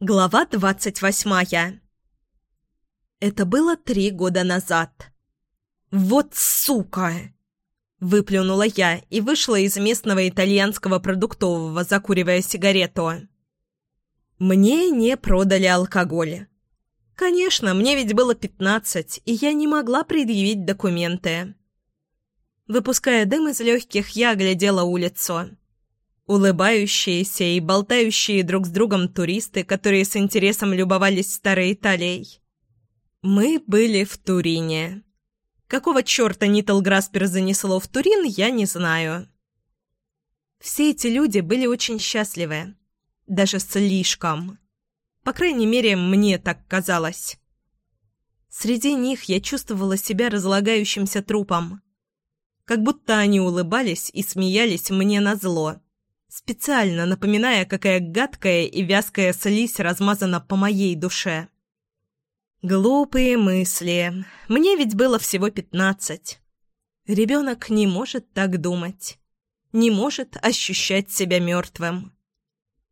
Глава двадцать восьмая. Это было три года назад. «Вот сука!» Выплюнула я и вышла из местного итальянского продуктового, закуривая сигарету. Мне не продали алкоголь. Конечно, мне ведь было пятнадцать, и я не могла предъявить документы. Выпуская дым из легких, я оглядела улицу. Улыбающиеся и болтающие друг с другом туристы, которые с интересом любовались старой Италией. Мы были в Турине. Какого черта Нитл Граспер занесло в Турин, я не знаю. Все эти люди были очень счастливы. Даже слишком. По крайней мере, мне так казалось. Среди них я чувствовала себя разлагающимся трупом. Как будто они улыбались и смеялись мне на зло специально напоминая, какая гадкая и вязкая слизь размазана по моей душе. Глупые мысли. Мне ведь было всего пятнадцать. Ребенок не может так думать. Не может ощущать себя мертвым.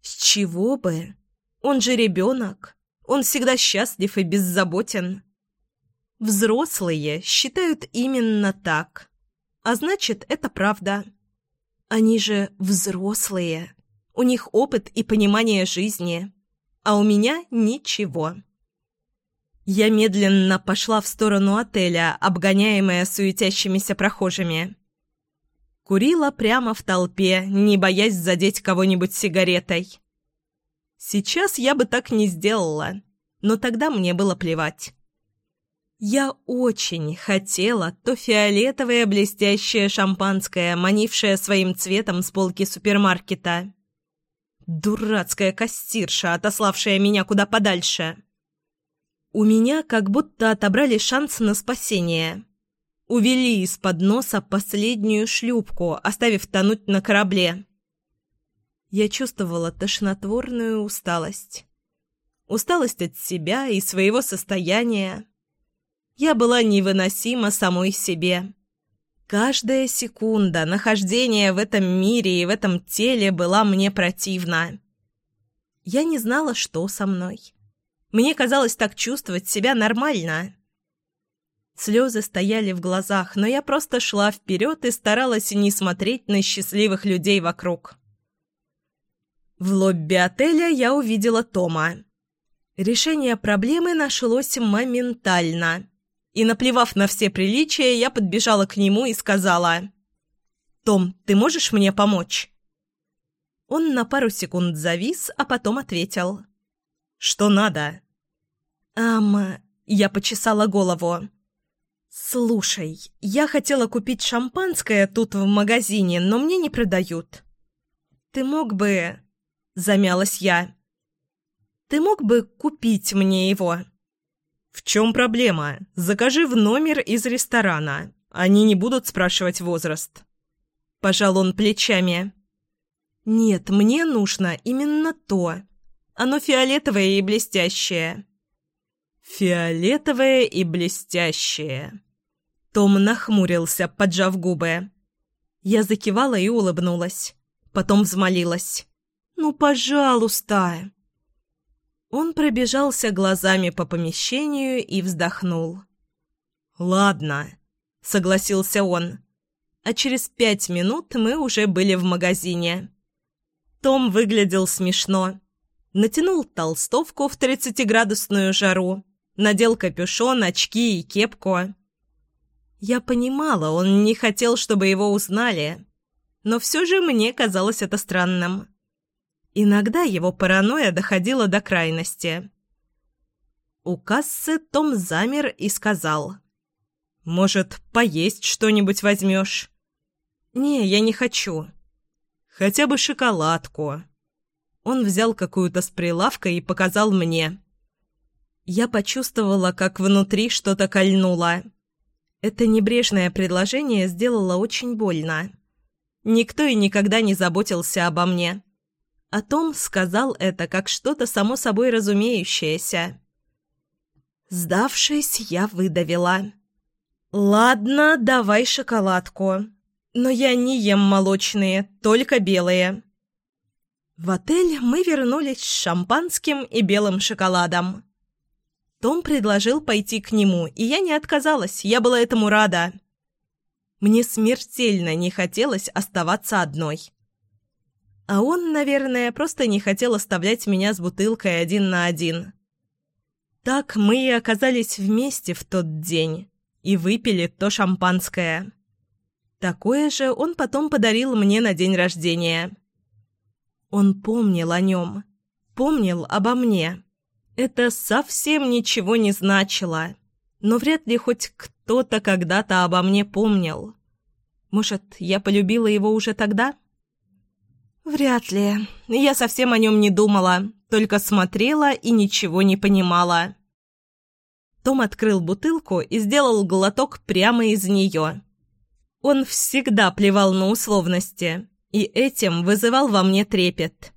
С чего бы? Он же ребенок. Он всегда счастлив и беззаботен. Взрослые считают именно так. А значит, это правда. Они же взрослые. У них опыт и понимание жизни. А у меня ничего. Я медленно пошла в сторону отеля, обгоняемая суетящимися прохожими. Курила прямо в толпе, не боясь задеть кого-нибудь сигаретой. Сейчас я бы так не сделала, но тогда мне было плевать. Я очень хотела то фиолетовое блестящее шампанское, манившее своим цветом с полки супермаркета. Дурацкая кассирша, отославшая меня куда подальше. У меня как будто отобрали шанс на спасение. Увели из-под носа последнюю шлюпку, оставив тонуть на корабле. Я чувствовала тошнотворную усталость. Усталость от себя и своего состояния я была невыносима самой себе. Каждая секунда нахождения в этом мире и в этом теле была мне противна. Я не знала, что со мной. Мне казалось так чувствовать себя нормально. Слезы стояли в глазах, но я просто шла вперед и старалась не смотреть на счастливых людей вокруг. В лобби отеля я увидела Тома. Решение проблемы нашлось моментально и, наплевав на все приличия, я подбежала к нему и сказала «Том, ты можешь мне помочь?» Он на пару секунд завис, а потом ответил «Что надо?» «Ам...» Я почесала голову. «Слушай, я хотела купить шампанское тут в магазине, но мне не продают. Ты мог бы...» Замялась я. «Ты мог бы купить мне его?» «В чем проблема? Закажи в номер из ресторана. Они не будут спрашивать возраст». Пожал он плечами. «Нет, мне нужно именно то. Оно фиолетовое и блестящее». «Фиолетовое и блестящее». Том нахмурился, поджав губы. Я закивала и улыбнулась. Потом взмолилась. «Ну, пожалуйста!» Он пробежался глазами по помещению и вздохнул. «Ладно», — согласился он. А через пять минут мы уже были в магазине. Том выглядел смешно. Натянул толстовку в тридцатиградусную жару, надел капюшон, очки и кепку. Я понимала, он не хотел, чтобы его узнали, но все же мне казалось это странным. Иногда его паранойя доходила до крайности. У кассы Том замер и сказал. «Может, поесть что-нибудь возьмешь?» «Не, я не хочу. Хотя бы шоколадку». Он взял какую-то с прилавка и показал мне. Я почувствовала, как внутри что-то кольнуло. Это небрежное предложение сделало очень больно. Никто и никогда не заботился обо мне. А Том сказал это как что-то само собой разумеющееся. Сдавшись, я выдавила. «Ладно, давай шоколадку. Но я не ем молочные, только белые». В отель мы вернулись с шампанским и белым шоколадом. Том предложил пойти к нему, и я не отказалась, я была этому рада. Мне смертельно не хотелось оставаться одной. А он, наверное, просто не хотел оставлять меня с бутылкой один на один. Так мы и оказались вместе в тот день и выпили то шампанское. Такое же он потом подарил мне на день рождения. Он помнил о нем, помнил обо мне. Это совсем ничего не значило, но вряд ли хоть кто-то когда-то обо мне помнил. Может, я полюбила его уже тогда? Вряд ли. Я совсем о нем не думала, только смотрела и ничего не понимала. Том открыл бутылку и сделал глоток прямо из нее. Он всегда плевал на условности и этим вызывал во мне трепет.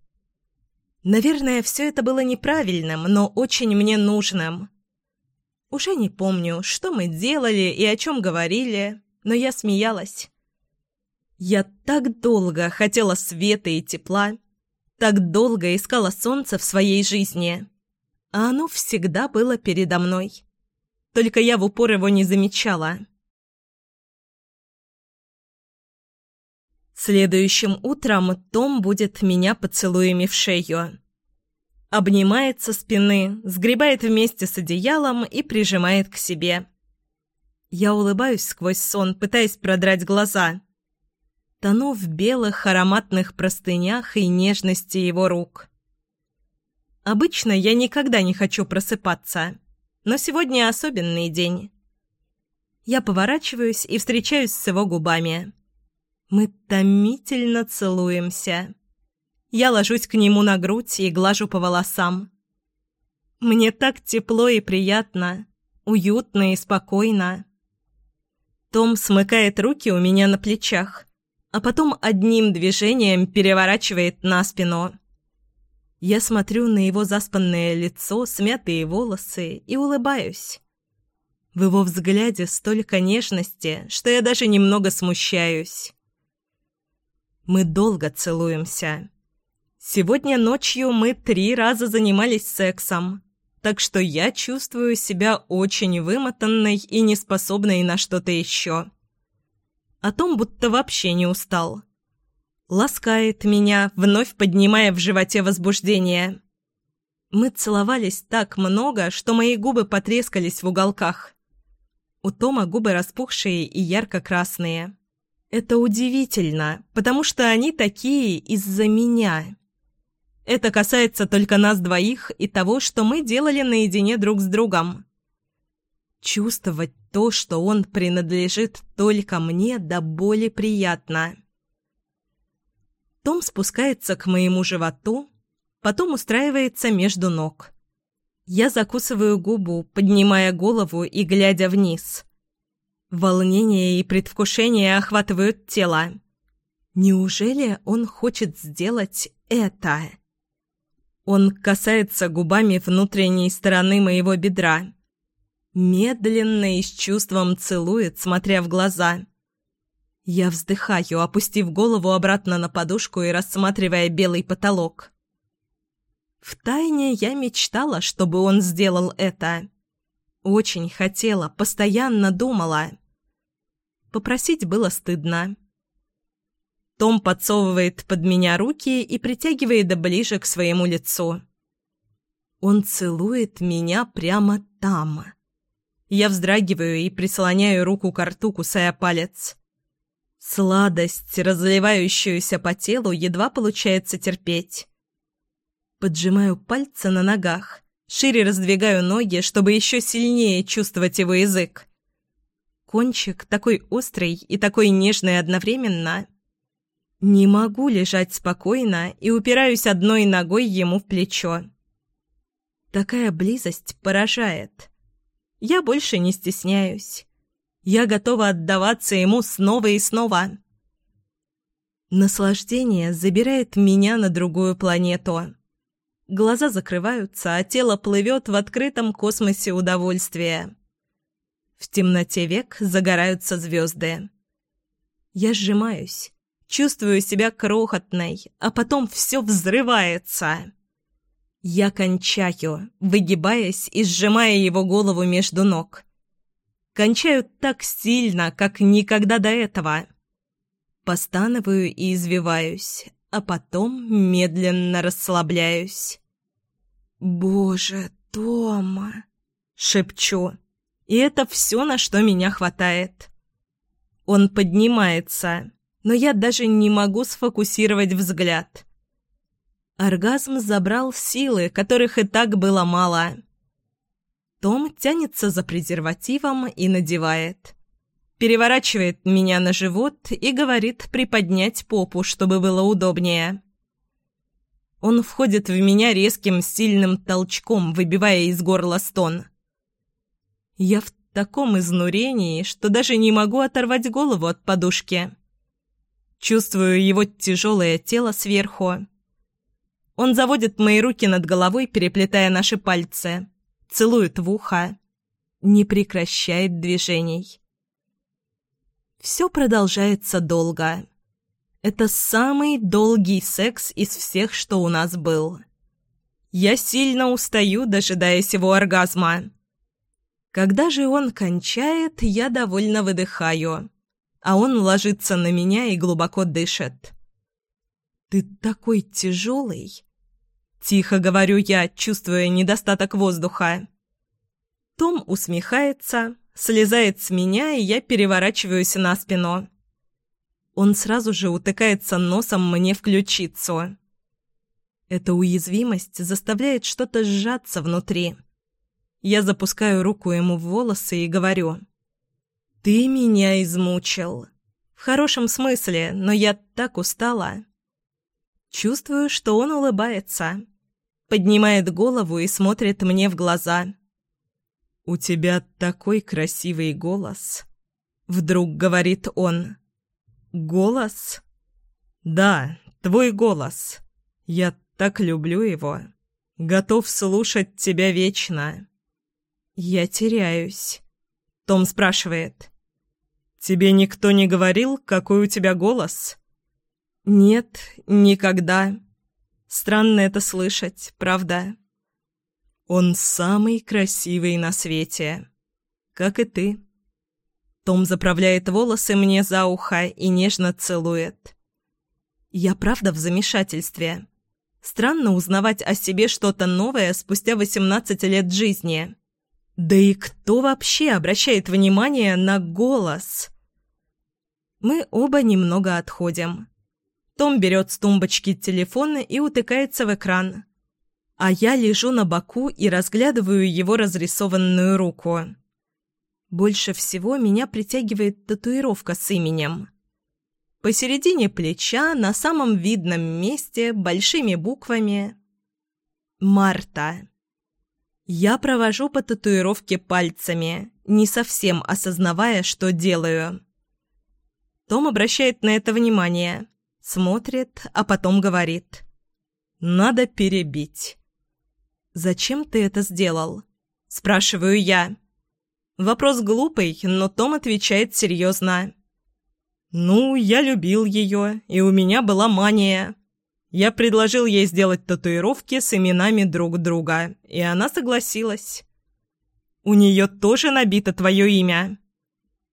Наверное, все это было неправильным, но очень мне нужным. Уже не помню, что мы делали и о чем говорили, но я смеялась. Я так долго хотела света и тепла, так долго искала солнце в своей жизни, а оно всегда было передо мной. Только я в упор его не замечала. Следующим утром Том будет меня поцелуями в шею. Обнимает со спины, сгребает вместе с одеялом и прижимает к себе. Я улыбаюсь сквозь сон, пытаясь продрать глаза. Тону в белых ароматных простынях и нежности его рук. Обычно я никогда не хочу просыпаться, но сегодня особенный день. Я поворачиваюсь и встречаюсь с его губами. Мы томительно целуемся. Я ложусь к нему на грудь и глажу по волосам. Мне так тепло и приятно, уютно и спокойно. Том смыкает руки у меня на плечах, а потом одним движением переворачивает на спину. Я смотрю на его заспанное лицо, смятые волосы и улыбаюсь. В его взгляде столько нежности, что я даже немного смущаюсь. Мы долго целуемся. Сегодня ночью мы три раза занимались сексом, так что я чувствую себя очень вымотанной и неспособной на что-то еще. О том, будто вообще не устал. Ласкает меня, вновь поднимая в животе возбуждение. Мы целовались так много, что мои губы потрескались в уголках. У Тома губы распухшие и ярко-красные. Это удивительно, потому что они такие из-за меня. Это касается только нас двоих и того, что мы делали наедине друг с другом. Чувствовать то, что он принадлежит только мне, до боли приятно. Том спускается к моему животу, потом устраивается между ног. Я закусываю губу, поднимая голову и глядя вниз. Волнение и предвкушение охватывают тело. Неужели он хочет сделать это? Он касается губами внутренней стороны моего бедра. Медленно и с чувством целует, смотря в глаза. Я вздыхаю, опустив голову обратно на подушку и рассматривая белый потолок. Втайне я мечтала, чтобы он сделал это. Очень хотела, постоянно думала. Попросить было стыдно. Том подсовывает под меня руки и притягивает ближе к своему лицу. Он целует меня прямо там. Я вздрагиваю и прислоняю руку к рту, кусая палец. Сладость, разливающуюся по телу, едва получается терпеть. Поджимаю пальцы на ногах, Шире раздвигаю ноги, чтобы еще сильнее чувствовать его язык. Кончик такой острый и такой нежный одновременно. Не могу лежать спокойно и упираюсь одной ногой ему в плечо. Такая близость поражает. Я больше не стесняюсь. Я готова отдаваться ему снова и снова. Наслаждение забирает меня на другую планету. Глаза закрываются, а тело плывет в открытом космосе удовольствия. В темноте век загораются звезды. Я сжимаюсь, Чувствую себя крохотной, а потом все взрывается. Я кончаю, выгибаясь и сжимая его голову между ног. Кончаю так сильно, как никогда до этого. Постанываю и извиваюсь, а потом медленно расслабляюсь. «Боже, Тома!» — шепчу. И это все, на что меня хватает. Он поднимается, но я даже не могу сфокусировать взгляд. Оргазм забрал силы, которых и так было мало. Том тянется за презервативом и надевает. Переворачивает меня на живот и говорит приподнять попу, чтобы было удобнее. Он входит в меня резким сильным толчком, выбивая из горла стон. Я в таком изнурении, что даже не могу оторвать голову от подушки. Чувствую его тяжелое тело сверху. Он заводит мои руки над головой, переплетая наши пальцы, целует в ухо, не прекращает движений. Все продолжается долго. Это самый долгий секс из всех, что у нас был. Я сильно устаю, дожидаясь его оргазма. Когда же он кончает, я довольно выдыхаю, а он ложится на меня и глубоко дышит. «Ты такой тяжелый!» Тихо говорю я, чувствуя недостаток воздуха. Том усмехается, слезает с меня, и я переворачиваюсь на спину. Он сразу же утыкается носом мне в ключицу. Эта уязвимость заставляет что-то сжаться внутри. Я запускаю руку ему в волосы и говорю. «Ты меня измучил. В хорошем смысле, но я так устала». Чувствую, что он улыбается. Поднимает голову и смотрит мне в глаза. «У тебя такой красивый голос!» Вдруг говорит он. «Голос?» «Да, твой голос. Я так люблю его. Готов слушать тебя вечно». «Я теряюсь». Том спрашивает. «Тебе никто не говорил, какой у тебя голос?» «Нет, никогда. Странно это слышать, правда?» Он самый красивый на свете. Как и ты. Том заправляет волосы мне за ухо и нежно целует. Я правда в замешательстве. Странно узнавать о себе что-то новое спустя 18 лет жизни. Да и кто вообще обращает внимание на голос? Мы оба немного отходим. Том берет с тумбочки телефон и утыкается в экран а я лежу на боку и разглядываю его разрисованную руку. Больше всего меня притягивает татуировка с именем. Посередине плеча, на самом видном месте, большими буквами «Марта». Я провожу по татуировке пальцами, не совсем осознавая, что делаю. Том обращает на это внимание, смотрит, а потом говорит «Надо перебить». «Зачем ты это сделал?» – спрашиваю я. Вопрос глупый, но Том отвечает серьезно. «Ну, я любил ее, и у меня была мания. Я предложил ей сделать татуировки с именами друг друга, и она согласилась. У нее тоже набито твое имя?»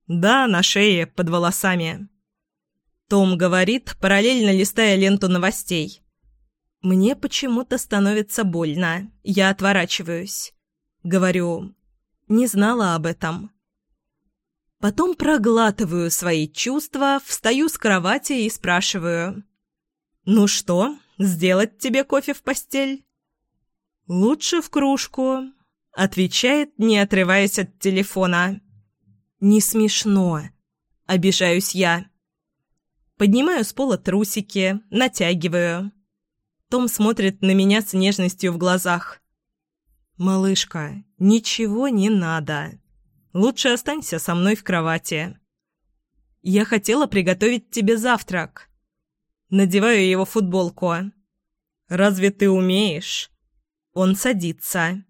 «Да, на шее, под волосами». Том говорит, параллельно листая ленту новостей. Мне почему-то становится больно. Я отворачиваюсь. Говорю, не знала об этом. Потом проглатываю свои чувства, встаю с кровати и спрашиваю. «Ну что, сделать тебе кофе в постель?» «Лучше в кружку», — отвечает, не отрываясь от телефона. «Не смешно», — обижаюсь я. Поднимаю с пола трусики, натягиваю. Том смотрит на меня с нежностью в глазах. «Малышка, ничего не надо. Лучше останься со мной в кровати. Я хотела приготовить тебе завтрак. Надеваю его футболку. Разве ты умеешь?» Он садится.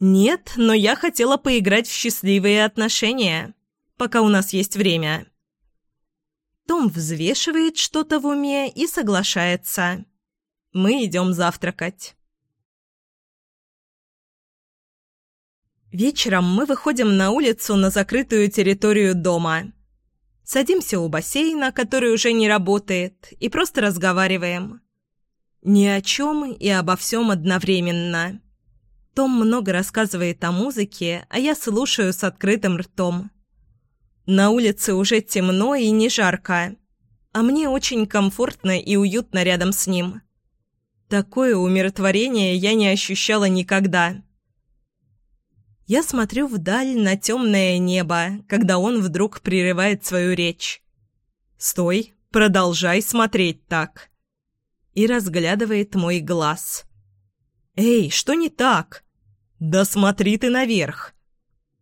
«Нет, но я хотела поиграть в счастливые отношения, пока у нас есть время». Том взвешивает что-то в уме и соглашается. Мы идем завтракать. Вечером мы выходим на улицу на закрытую территорию дома. Садимся у бассейна, который уже не работает, и просто разговариваем. Ни о чем и обо всем одновременно. Том много рассказывает о музыке, а я слушаю с открытым ртом. На улице уже темно и не жарко, а мне очень комфортно и уютно рядом с ним. Такое умиротворение я не ощущала никогда. Я смотрю вдаль на темное небо, когда он вдруг прерывает свою речь. «Стой, продолжай смотреть так!» И разглядывает мой глаз. «Эй, что не так?» «Да смотри ты наверх!»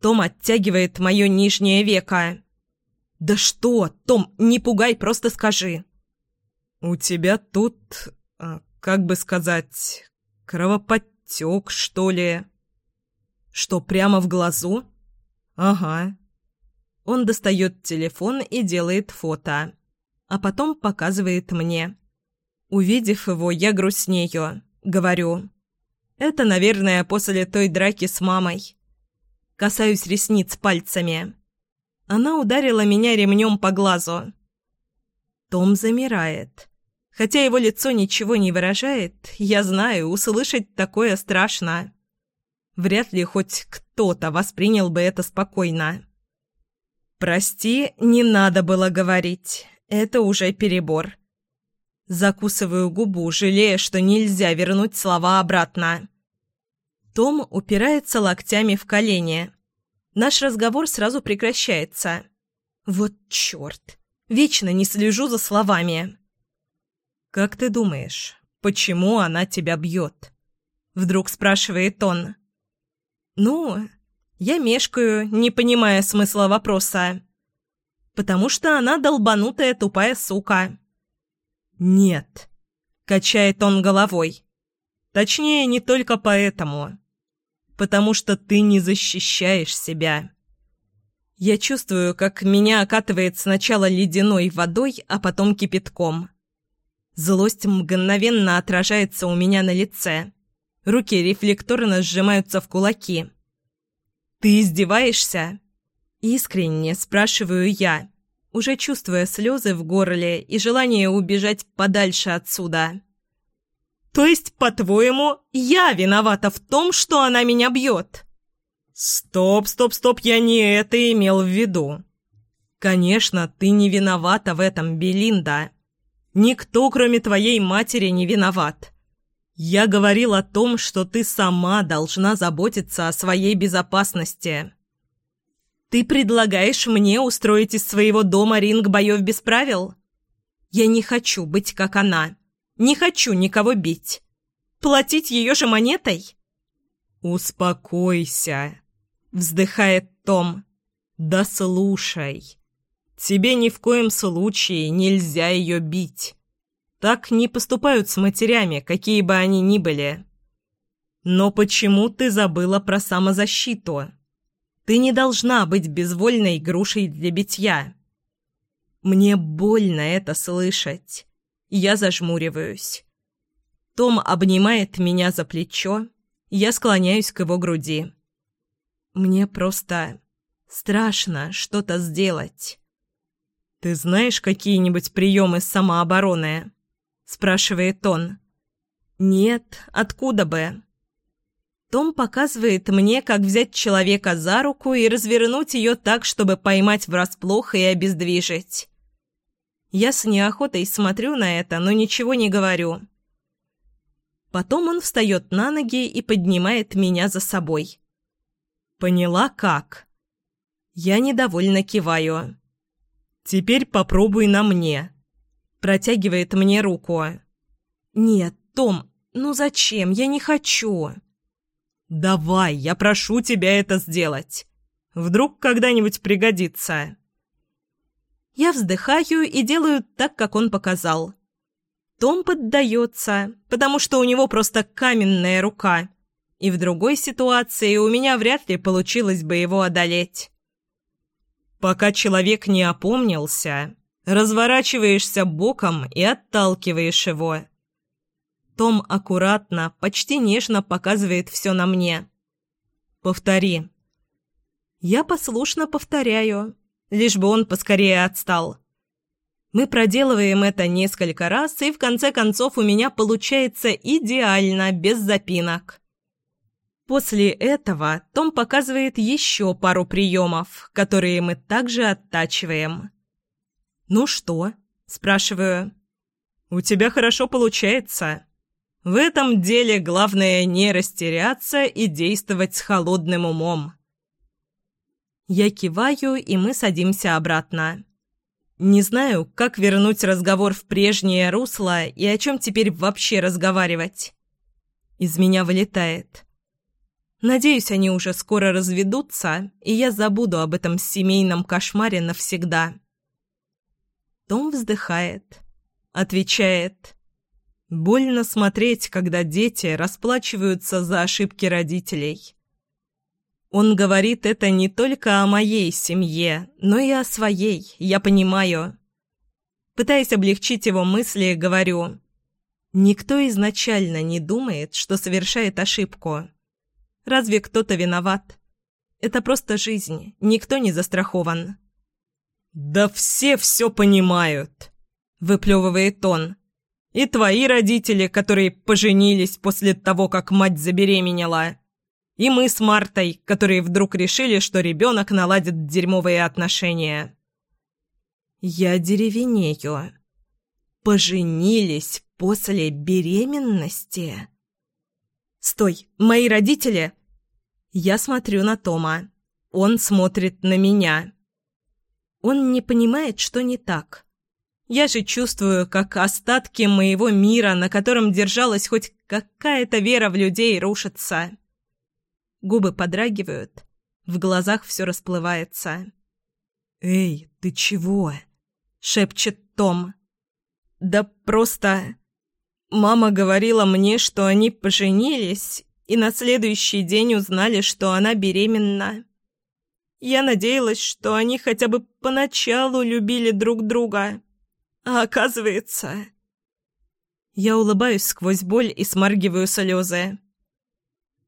Том оттягивает мое нижнее веко. «Да что, Том, не пугай, просто скажи!» «У тебя тут, а, как бы сказать, кровоподтек, что ли?» «Что, прямо в глазу?» «Ага». Он достает телефон и делает фото, а потом показывает мне. Увидев его, я грустнею, говорю. Это, наверное, после той драки с мамой. Касаюсь ресниц пальцами. Она ударила меня ремнем по глазу. Том замирает. Хотя его лицо ничего не выражает, я знаю, услышать такое страшно. Вряд ли хоть кто-то воспринял бы это спокойно. «Прости, не надо было говорить. Это уже перебор. Закусываю губу, жалея, что нельзя вернуть слова обратно. Том упирается локтями в колени. Наш разговор сразу прекращается. Вот черт! Вечно не слежу за словами. «Как ты думаешь, почему она тебя бьет?» Вдруг спрашивает он. «Ну, я мешкаю, не понимая смысла вопроса. Потому что она долбанутая тупая сука». «Нет», — качает он головой. «Точнее, не только поэтому. Потому что ты не защищаешь себя». Я чувствую, как меня окатывает сначала ледяной водой, а потом кипятком. Злость мгновенно отражается у меня на лице. Руки рефлекторно сжимаются в кулаки. «Ты издеваешься?» Искренне спрашиваю я уже чувствуя слезы в горле и желание убежать подальше отсюда. «То есть, по-твоему, я виновата в том, что она меня бьет?» «Стоп, стоп, стоп, я не это имел в виду!» «Конечно, ты не виновата в этом, Белинда. Никто, кроме твоей матери, не виноват. Я говорил о том, что ты сама должна заботиться о своей безопасности». Ты предлагаешь мне устроить из своего дома ринг боев без правил? Я не хочу быть как она. Не хочу никого бить. Платить ее же монетой? «Успокойся», — вздыхает Том. «Да слушай. Тебе ни в коем случае нельзя ее бить. Так не поступают с матерями, какие бы они ни были. Но почему ты забыла про самозащиту?» Ты не должна быть безвольной грушей для битья. Мне больно это слышать. Я зажмуриваюсь. Том обнимает меня за плечо, я склоняюсь к его груди. Мне просто страшно что-то сделать. «Ты знаешь какие-нибудь приемы самообороны?» – спрашивает он. «Нет, откуда бы?» Том показывает мне, как взять человека за руку и развернуть ее так, чтобы поймать врасплох и обездвижить. Я с неохотой смотрю на это, но ничего не говорю. Потом он встает на ноги и поднимает меня за собой. «Поняла, как?» Я недовольно киваю. «Теперь попробуй на мне». Протягивает мне руку. «Нет, Том, ну зачем? Я не хочу». «Давай, я прошу тебя это сделать. Вдруг когда-нибудь пригодится». Я вздыхаю и делаю так, как он показал. Том поддается, потому что у него просто каменная рука, и в другой ситуации у меня вряд ли получилось бы его одолеть. Пока человек не опомнился, Разворачиваешься боком и отталкиваешь его. Том аккуратно, почти нежно показывает все на мне. «Повтори». Я послушно повторяю, лишь бы он поскорее отстал. Мы проделываем это несколько раз, и в конце концов у меня получается идеально, без запинок. После этого Том показывает еще пару приемов, которые мы также оттачиваем. «Ну что?» – спрашиваю. «У тебя хорошо получается. В этом деле главное не растеряться и действовать с холодным умом». Я киваю, и мы садимся обратно. Не знаю, как вернуть разговор в прежнее русло и о чем теперь вообще разговаривать. Из меня вылетает. Надеюсь, они уже скоро разведутся, и я забуду об этом семейном кошмаре навсегда. Том вздыхает. Отвечает. Больно смотреть, когда дети расплачиваются за ошибки родителей. Он говорит это не только о моей семье, но и о своей, я понимаю. Пытаясь облегчить его мысли, говорю. Никто изначально не думает, что совершает ошибку. Разве кто-то виноват? Это просто жизнь, никто не застрахован. «Да все все понимают», — выплевывает он. «И твои родители, которые поженились после того, как мать забеременела». И мы с Мартой, которые вдруг решили, что ребенок наладит дерьмовые отношения. Я деревенею. Поженились после беременности? Стой, мои родители? Я смотрю на Тома. Он смотрит на меня. Он не понимает, что не так. Я же чувствую, как остатки моего мира, на котором держалась хоть какая-то вера в людей, рушатся. Губы подрагивают, в глазах все расплывается. «Эй, ты чего?» — шепчет Том. «Да просто...» Мама говорила мне, что они поженились, и на следующий день узнали, что она беременна. Я надеялась, что они хотя бы поначалу любили друг друга. А оказывается... Я улыбаюсь сквозь боль и смаргиваю слезы.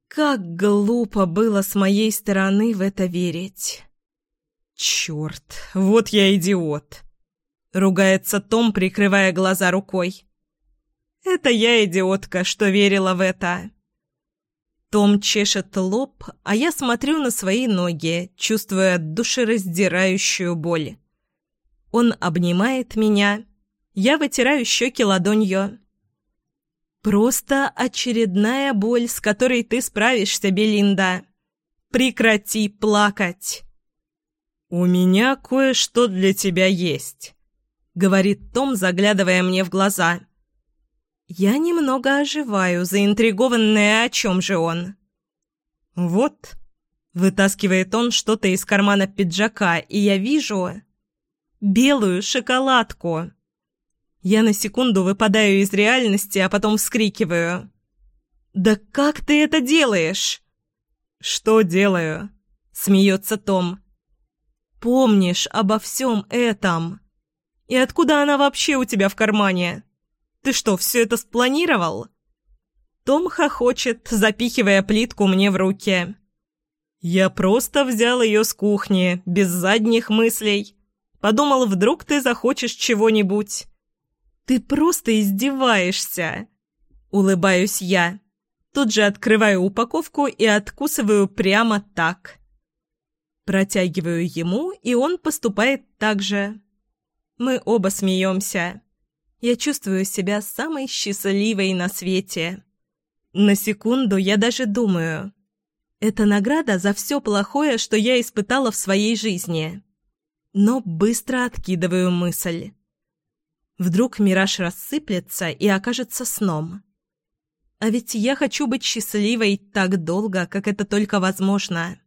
Как глупо было с моей стороны в это верить. «Черт, вот я идиот!» — ругается Том, прикрывая глаза рукой. «Это я идиотка, что верила в это!» Том чешет лоб, а я смотрю на свои ноги, чувствуя душераздирающую боль. Он обнимает меня, я вытираю щеки ладонью. Просто очередная боль, с которой ты справишься, Белинда. Прекрати плакать. У меня кое-что для тебя есть, говорит Том, заглядывая мне в глаза. Я немного оживаю, заинтригованная, о чем же он. Вот, вытаскивает он что-то из кармана пиджака, и я вижу белую шоколадку. Я на секунду выпадаю из реальности, а потом вскрикиваю. «Да как ты это делаешь?» «Что делаю?» — смеется Том. «Помнишь обо всем этом? И откуда она вообще у тебя в кармане? Ты что, все это спланировал?» Том хохочет, запихивая плитку мне в руки. «Я просто взял ее с кухни, без задних мыслей. Подумал, вдруг ты захочешь чего-нибудь. «Ты просто издеваешься!» Улыбаюсь я. Тут же открываю упаковку и откусываю прямо так. Протягиваю ему, и он поступает так же. Мы оба смеемся. Я чувствую себя самой счастливой на свете. На секунду я даже думаю. Это награда за все плохое, что я испытала в своей жизни. Но быстро откидываю мысль. Вдруг мираж рассыплется и окажется сном. А ведь я хочу быть счастливой так долго, как это только возможно.